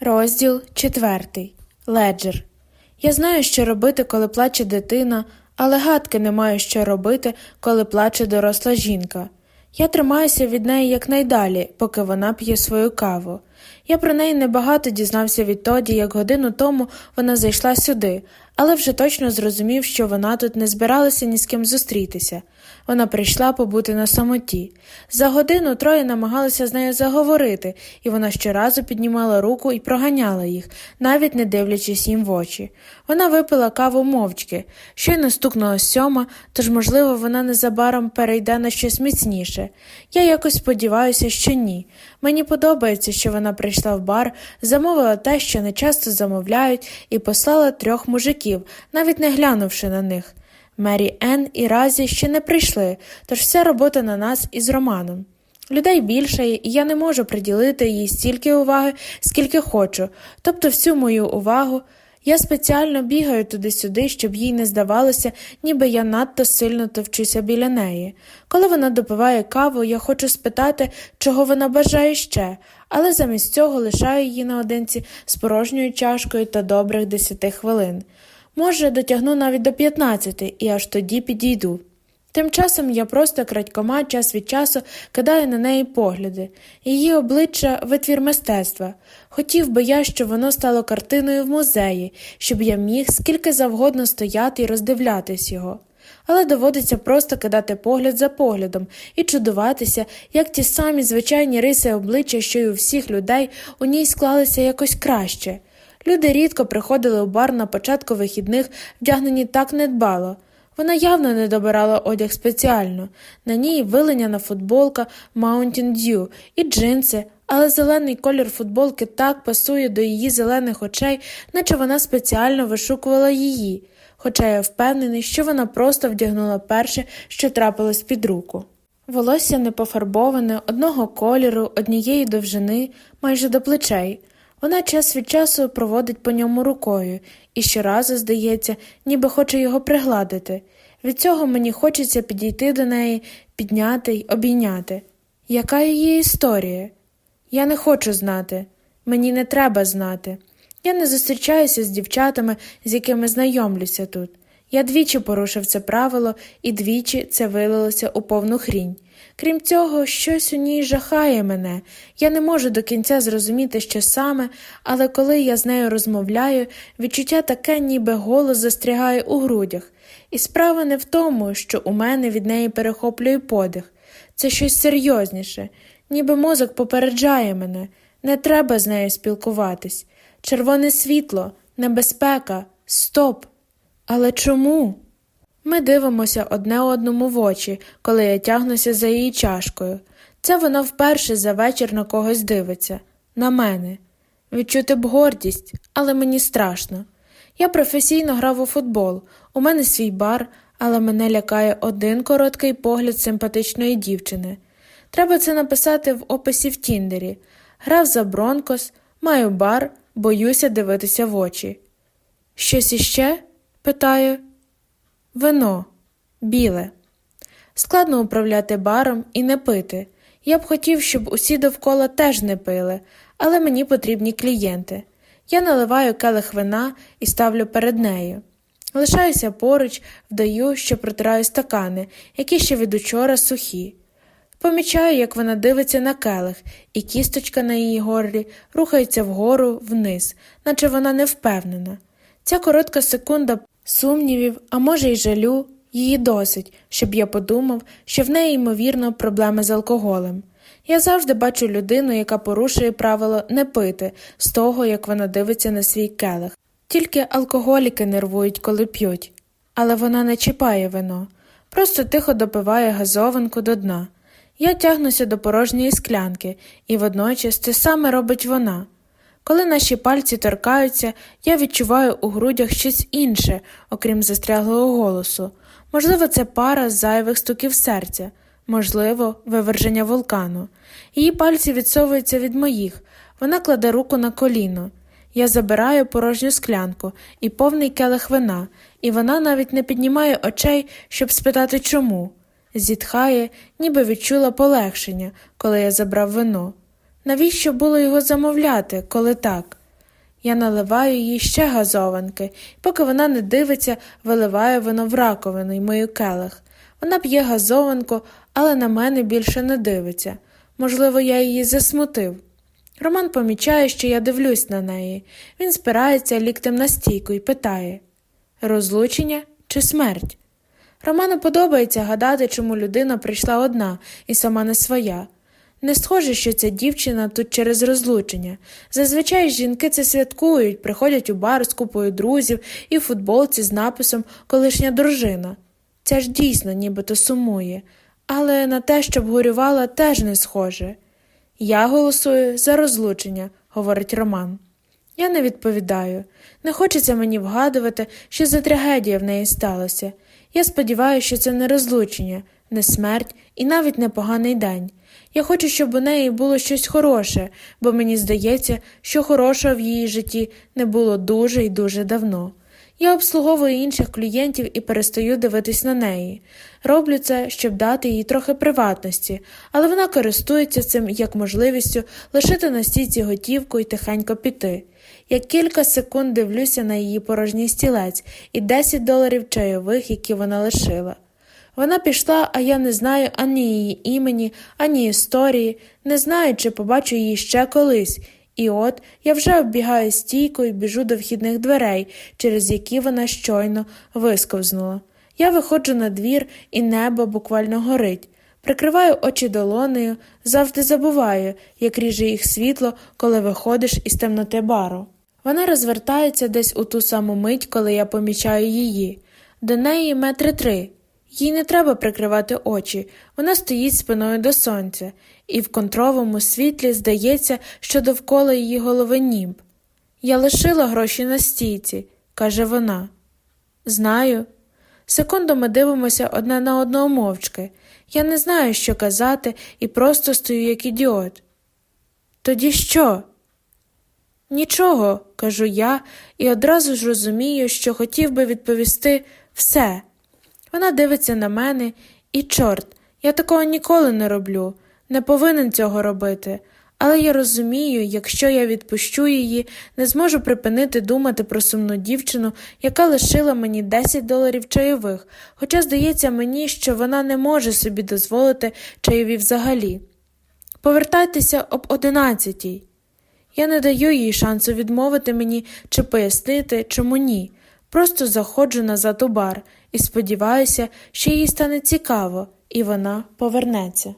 Розділ четвертий. Леджер. Я знаю, що робити, коли плаче дитина, але гадки не маю, що робити, коли плаче доросла жінка. Я тримаюся від неї якнайдалі, поки вона п'є свою каву. Я про неї небагато дізнався відтоді, як годину тому вона зайшла сюди, але вже точно зрозумів, що вона тут не збиралася ні з ким зустрітися. Вона прийшла побути на самоті. За годину троє намагалися з нею заговорити, і вона щоразу піднімала руку і проганяла їх, навіть не дивлячись їм в очі. Вона випила каву мовчки, щойно стукнула сьома, тож, можливо, вона незабаром перейде на щось міцніше. Я якось сподіваюся, що ні. Мені подобається, що вона прийшла в бар, замовила те, що не часто замовляють, і послала трьох мужиків, навіть не глянувши на них. Мері Енн і Разі ще не прийшли, тож вся робота на нас із Романом. Людей більше, і я не можу приділити їй стільки уваги, скільки хочу, тобто всю мою увагу. Я спеціально бігаю туди-сюди, щоб їй не здавалося, ніби я надто сильно товчуся біля неї. Коли вона допиває каву, я хочу спитати, чого вона бажає ще, але замість цього лишаю її наодинці з порожньою чашкою та добрих десяти хвилин. Може, дотягну навіть до 15 і аж тоді підійду. Тим часом я просто крадькома час від часу кидаю на неї погляди, її обличчя витвір мистецтва. Хотів би я, щоб воно стало картиною в музеї, щоб я міг скільки завгодно стояти і роздивлятись його. Але доводиться просто кидати погляд за поглядом і чудуватися, як ті самі звичайні риси обличчя, що й у всіх людей у ній склалися якось краще. Люди рідко приходили у бар на початку вихідних, вдягнені так недбало. Вона явно не добирала одяг спеціально. На ній вилиняна футболка Mountain Dew і джинси, але зелений колір футболки так пасує до її зелених очей, наче вона спеціально вишукувала її, хоча я впевнений, що вона просто вдягнула перше, що трапилось під руку. Волосся не пофарбоване, одного кольору, однієї довжини, майже до плечей. Вона час від часу проводить по ньому рукою і щоразу, здається, ніби хоче його пригладити. Від цього мені хочеться підійти до неї, підняти й обійняти. Яка її історія? Я не хочу знати, мені не треба знати. Я не зустрічаюся з дівчатами, з якими знайомлюся тут. Я двічі порушив це правило, і двічі це вилилося у повну хрінь. Крім цього, щось у ній жахає мене. Я не можу до кінця зрозуміти, що саме, але коли я з нею розмовляю, відчуття таке, ніби голос застрягає у грудях. І справа не в тому, що у мене від неї перехоплює подих. Це щось серйозніше, ніби мозок попереджає мене, не треба з нею спілкуватись. Червоне світло, небезпека, стоп. Але чому? Ми дивимося одне одному в очі, коли я тягнуся за її чашкою. Це вона вперше за вечір на когось дивиться, на мене. Відчути б гордість, але мені страшно. Я професійно грав у футбол, у мене свій бар, але мене лякає один короткий погляд симпатичної дівчини. Треба це написати в описі в Тіндері. Грав за Бронкос, маю бар, боюся дивитися в очі. Щось іще? Питаю. Вино біле. Складно управляти баром і не пити. Я б хотів, щоб усі довкола теж не пили, але мені потрібні клієнти. Я наливаю келих вина і ставлю перед нею. Лишаюся поруч, вдаю, що протираю стакани, які ще від учора сухі. Помічаю, як вона дивиться на келих, і кісточка на її горлі рухається вгору вниз, наче вона не впевнена. Ця коротка секунда Сумнівів, а може, й жалю, її досить, щоб я подумав, що в неї, ймовірно, проблеми з алкоголем. Я завжди бачу людину, яка порушує правило не пити з того, як вона дивиться на свій келих. Тільки алкоголіки нервують, коли п'ють, але вона не чіпає вино, просто тихо допиває газованку до дна. Я тягнуся до порожньої склянки, і водночас це саме робить вона. Коли наші пальці торкаються, я відчуваю у грудях щось інше, окрім застряглого голосу. Можливо, це пара зайвих стуків серця, можливо, виверження вулкану. Її пальці відсовуються від моїх, вона кладе руку на коліно. Я забираю порожню склянку і повний келих вина, і вона навіть не піднімає очей, щоб спитати чому. Зітхає, ніби відчула полегшення, коли я забрав вино. Навіщо було його замовляти, коли так? Я наливаю їй ще газованки, поки вона не дивиться, виливаю вино в раковину й мою келих. Вона п'є газованку, але на мене більше не дивиться. Можливо, я її засмутив. Роман помічає, що я дивлюсь на неї. Він спирається ліктем на стійку і питає розлучення чи смерть? Роману подобається гадати, чому людина прийшла одна і сама не своя. Не схоже, що ця дівчина тут через розлучення. Зазвичай жінки це святкують, приходять у бар з купою друзів і в футболці з написом Колишня дружина. Ця ж дійсно нібито сумує, але на те, щоб горювала, теж не схоже. Я голосую за розлучення, говорить Роман. Я не відповідаю. Не хочеться мені вгадувати, що за трагедія в неї сталося. Я сподіваюся, що це не розлучення, не смерть і навіть не поганий день. Я хочу, щоб у неї було щось хороше, бо мені здається, що хорошого в її житті не було дуже і дуже давно. Я обслуговую інших клієнтів і перестаю дивитись на неї. Роблю це, щоб дати їй трохи приватності, але вона користується цим як можливістю лишити на стійці готівку і тихенько піти. Я кілька секунд дивлюся на її порожній стілець і 10 доларів чайових, які вона лишила. Вона пішла, а я не знаю ані її імені, ані історії, не знаю, чи побачу її ще колись. І от я вже оббігаю стійку і біжу до вхідних дверей, через які вона щойно висковзнула. Я виходжу на двір, і небо буквально горить. Прикриваю очі долонею, завжди забуваю, як ріже їх світло, коли виходиш із темноти бару. Вона розвертається десь у ту саму мить, коли я помічаю її. До неї метри три. Їй не треба прикривати очі, вона стоїть спиною до сонця, і в контровому світлі здається, що довкола її голови німб. Я лишила гроші на стійці, каже вона. Знаю. Секунду ми дивимося одне на одного мовчки. Я не знаю, що казати, і просто стою як ідіот. Тоді що? Нічого, кажу я, і одразу ж розумію, що хотів би відповісти все. Вона дивиться на мене, і, чорт, я такого ніколи не роблю, не повинен цього робити. Але я розумію, якщо я відпущу її, не зможу припинити думати про сумну дівчину, яка лишила мені 10 доларів чайових, хоча здається мені, що вона не може собі дозволити чайові взагалі. Повертайтеся об одинадцятій. Я не даю їй шансу відмовити мені чи пояснити, чому ні. Просто заходжу назад у бар і сподіваюся, що їй стане цікаво, і вона повернеться.